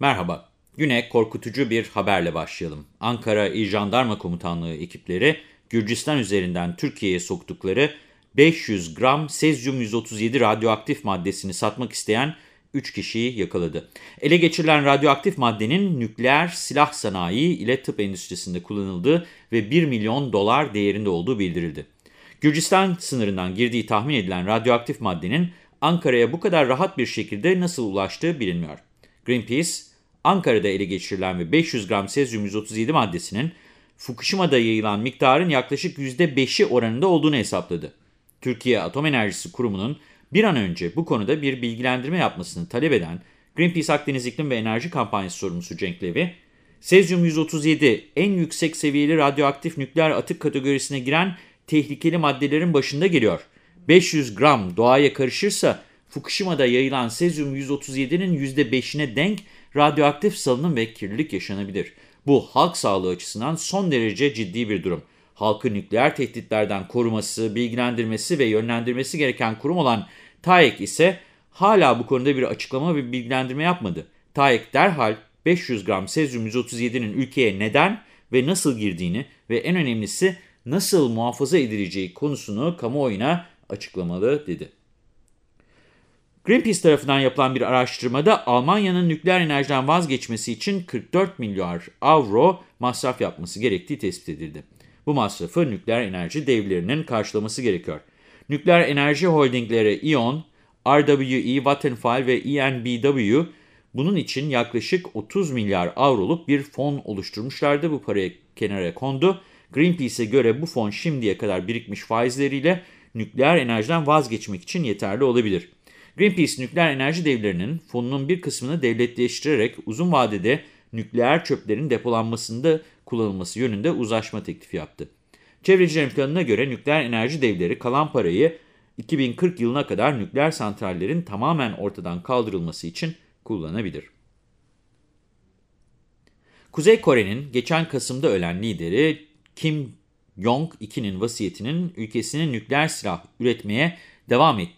Merhaba, güne korkutucu bir haberle başlayalım. Ankara İl Jandarma Komutanlığı ekipleri Gürcistan üzerinden Türkiye'ye soktukları 500 gram sezyum-137 radyoaktif maddesini satmak isteyen 3 kişiyi yakaladı. Ele geçirilen radyoaktif maddenin nükleer silah sanayi ile tıp endüstrisinde kullanıldığı ve 1 milyon dolar değerinde olduğu bildirildi. Gürcistan sınırından girdiği tahmin edilen radyoaktif maddenin Ankara'ya bu kadar rahat bir şekilde nasıl ulaştığı bilinmiyor. Greenpeace, Ankara'da ele geçirilen ve 500 gram sezyum-137 maddesinin Fukushima'da yayılan miktarın yaklaşık %5'i oranında olduğunu hesapladı. Türkiye Atom Enerjisi Kurumu'nun bir an önce bu konuda bir bilgilendirme yapmasını talep eden Greenpeace Akdeniz İklim ve Enerji Kampanyası sorumlusu Cenk Levy, Sezyum-137 en yüksek seviyeli radyoaktif nükleer atık kategorisine giren tehlikeli maddelerin başında geliyor. 500 gram doğaya karışırsa Fukushima'da yayılan sezyum-137'nin %5'ine denk radyoaktif salınım ve kirlilik yaşanabilir. Bu halk sağlığı açısından son derece ciddi bir durum. Halkı nükleer tehditlerden koruması, bilgilendirmesi ve yönlendirmesi gereken kurum olan TAEK ise hala bu konuda bir açıklama ve bilgilendirme yapmadı. TAEK derhal 500 gram sezyum-137'nin ülkeye neden ve nasıl girdiğini ve en önemlisi nasıl muhafaza edileceği konusunu kamuoyuna açıklamalı dedi. Greenpeace tarafından yapılan bir araştırmada Almanya'nın nükleer enerjiden vazgeçmesi için 44 milyar avro masraf yapması gerektiği tespit edildi. Bu masrafı nükleer enerji devlerinin karşılaması gerekiyor. Nükleer enerji holdingleri E.ON, RWE, Vattenfall ve ENBW bunun için yaklaşık 30 milyar avroluk bir fon oluşturmuşlardı. Bu paraya kenara kondu. Greenpeace'e göre bu fon şimdiye kadar birikmiş faizleriyle nükleer enerjiden vazgeçmek için yeterli olabilir. Greenpeace, nükleer enerji devlerinin fonunun bir kısmını devletleştirerek uzun vadede nükleer çöplerin depolanmasında kullanılması yönünde uzlaşma teklifi yaptı. Çevrecilerin planına göre nükleer enerji devleri kalan parayı 2040 yılına kadar nükleer santrallerin tamamen ortadan kaldırılması için kullanabilir. Kuzey Kore'nin geçen Kasım'da ölen lideri Kim Jong-2'nin vasiyetinin ülkesinin nükleer silah üretmeye devam et,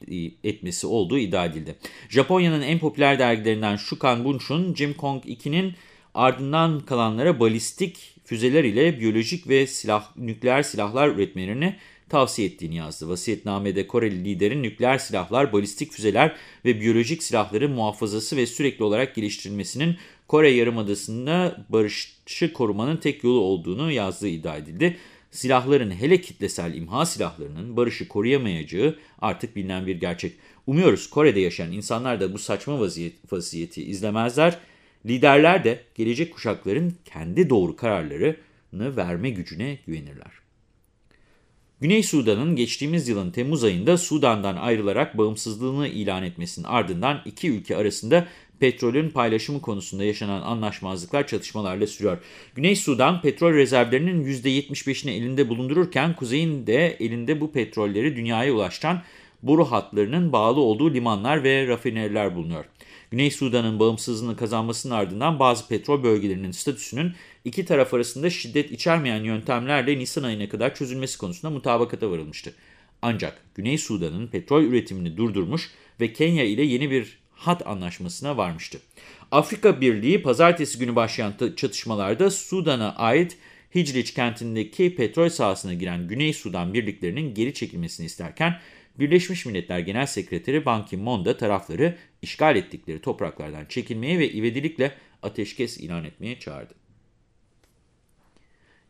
etmesi olduğu iddia edildi. Japonya'nın en popüler dergilerinden Shukan Bunshun, Jim Kong-2'nin ardından kalanlara balistik füzeler ile biyolojik ve silah, nükleer silahlar üretmelerini tavsiye ettiğini yazdı. Vasiyetnamede Koreli liderin nükleer silahlar, balistik füzeler ve biyolojik silahların muhafazası ve sürekli olarak geliştirilmesinin Kore Yarımadası'nda barışı korumanın tek yolu olduğunu yazdığı iddia edildi. Silahların hele kitlesel imha silahlarının barışı koruyamayacağı artık bilinen bir gerçek. Umuyoruz Kore'de yaşayan insanlar da bu saçma vaziyet, vaziyeti izlemezler. Liderler de gelecek kuşakların kendi doğru kararlarını verme gücüne güvenirler. Güney Sudan'ın geçtiğimiz yılın Temmuz ayında Sudan'dan ayrılarak bağımsızlığını ilan etmesinin ardından iki ülke arasında petrolün paylaşımı konusunda yaşanan anlaşmazlıklar çatışmalarla sürüyor. Güney Sudan petrol rezervlerinin %75'ini elinde bulundururken kuzeyin de elinde bu petrolleri dünyaya ulaştıran boru hatlarının bağlı olduğu limanlar ve rafineriler bulunuyor. Güney Sudan'ın bağımsızlığını kazanmasının ardından bazı petrol bölgelerinin statüsünün iki taraf arasında şiddet içermeyen yöntemlerle Nisan ayına kadar çözülmesi konusunda mutabakata varılmıştı. Ancak Güney Sudan'ın petrol üretimini durdurmuş ve Kenya ile yeni bir hat anlaşmasına varmıştı. Afrika Birliği pazartesi günü başlayan çatışmalarda Sudan'a ait Hicliç kentindeki petrol sahasına giren Güney Sudan birliklerinin geri çekilmesini isterken Birleşmiş Milletler Genel Sekreteri Ban Ki-moon da tarafları işgal ettikleri topraklardan çekilmeye ve ivedilikle ateşkes ilan etmeye çağırdı.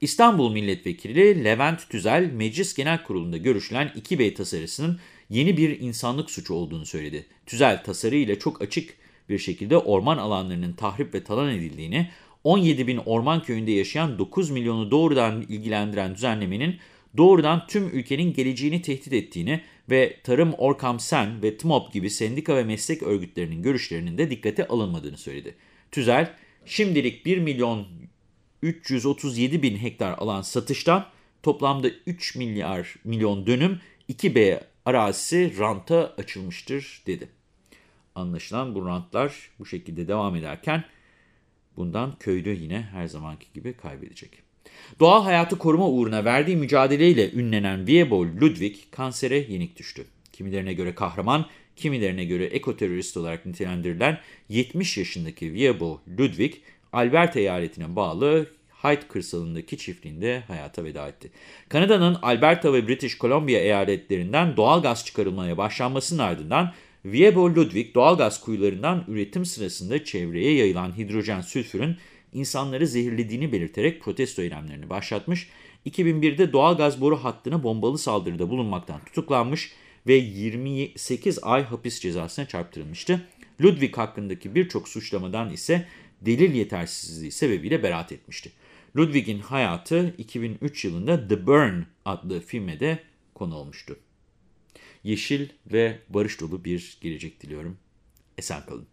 İstanbul Milletvekili Levent Tüzel, Meclis Genel Kurulu'nda görüşülen 2B tasarısının yeni bir insanlık suçu olduğunu söyledi. Tüzel tasarı ile çok açık bir şekilde orman alanlarının tahrip ve talan edildiğini, 17 bin orman köyünde yaşayan 9 milyonu doğrudan ilgilendiren düzenlemenin doğrudan tüm ülkenin geleceğini tehdit ettiğini ve Tarım Orkamsen ve TMOP gibi sendika ve meslek örgütlerinin görüşlerinin de dikkate alınmadığını söyledi. Tüzel, şimdilik 1 milyon 337 bin hektar alan satıştan toplamda 3 milyar milyon dönüm 2B arazisi ranta açılmıştır dedi. Anlaşılan bu rantlar bu şekilde devam ederken bundan köylü yine her zamanki gibi kaybedecek. Doğal hayatı koruma uğruna verdiği mücadeleyle ünlenen Viebol Ludwig kansere yenik düştü. Kimilerine göre kahraman Kimilerine göre ekoterörist olarak nitelendirilen 70 yaşındaki Wiebo Ludwig, Alberta eyaletine bağlı Hyde kırsalındaki çiftliğinde hayata veda etti. Kanada'nın Alberta ve British Columbia eyaletlerinden doğal gaz çıkarılmaya başlanmasının ardından Wiebo Ludwig doğalgaz kuyularından üretim sırasında çevreye yayılan hidrojen sülfürün insanları zehirlediğini belirterek protesto eylemlerini başlatmış. 2001'de doğalgaz boru hattına bombalı saldırıda bulunmaktan tutuklanmış ve 28 ay hapis cezasına çarptırılmıştı. Ludwig hakkındaki birçok suçlamadan ise delil yetersizliği sebebiyle beraat etmişti. Ludwig'in hayatı 2003 yılında The Burn adlı filme de konu olmuştu. Yeşil ve barış dolu bir gelecek diliyorum. Esen kalın.